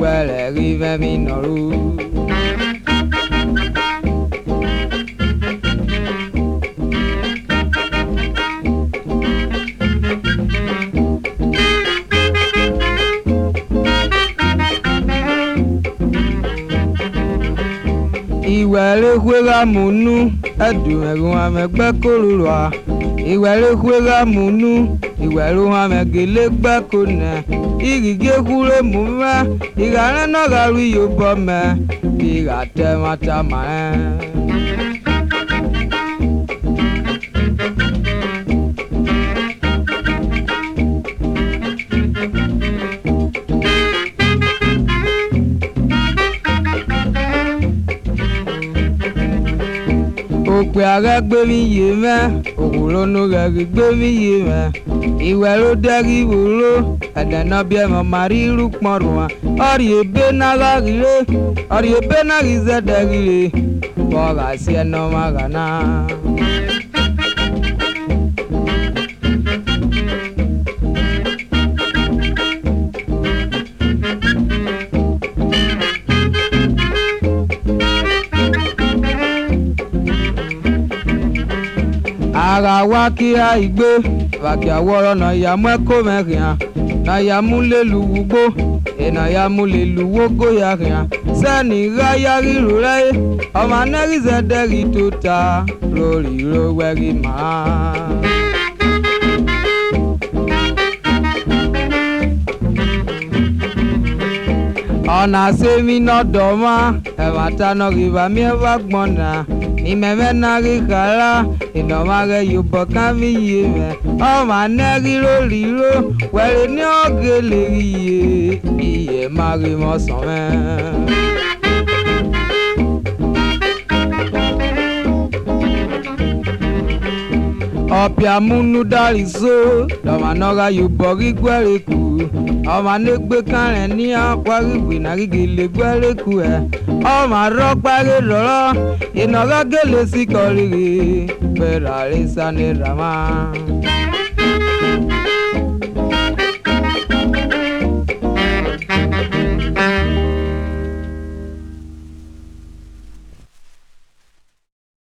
where the river Minoru. Ìwẹ̀lẹ́gbẹ́ ramunu ẹ̀dùn ẹ̀rùn àmẹ́gbẹ́ kòrò rà. Ìwẹ̀lẹ́gbẹ́ ramunu iweru ha megele gbakona irige kwuru emume ịghara nọgharu iyobome ka ị ghata mata mara òpè ààrẹ gbémiyè mẹ́ òwòlónú rẹ̀ rí gbémiyè mẹ́ ìwẹ̀ ló dẹ́rí wòló ẹ̀dẹ̀nà bí ẹ̀mọ̀ màrí irú pọ̀nrù wọn ọ̀rì èbé náà láríre ọ̀rì èbé náà rí zẹ́dẹ̀ ríre bọ́ọ̀rà sí ẹ̀nà ọmọ rẹ̀ náà. ara wa kia igbe vakia wọrọ na ya mụ ekomehia na ya mụ lelu wugbo ena ya mụ lelu wogo ya hia sẹni raya riru rẹ ọmọ anẹrizẹ dẹri tó ta lórí rowẹri máa. ọ̀nà sẹ́mi nọ́dọ̀ọ́mà ẹ̀wà tanọ̀ rìbá mi ẹ̀fà gbọ̀nà ìmẹ̀mẹ́ náà rí kàrá ìnàmà rẹ̀ yòbọ̀ kámi yé mẹ́ ọ̀mà náà ríró ríró wẹ̀rẹ̀ ní ọ̀gẹ̀lẹ̀ yìí ìyẹ̀ má rí mọ́ sàn mẹ́. ọpịa mụnụ darizo dọmanọra yubọrị gwere kwu ọmanegbe karen ní akpari gbe narigele gbẹreku ẹ ọmọ arọkpari lọrọ ìnagagele sikọriri fẹrẹ àrísà ní rama.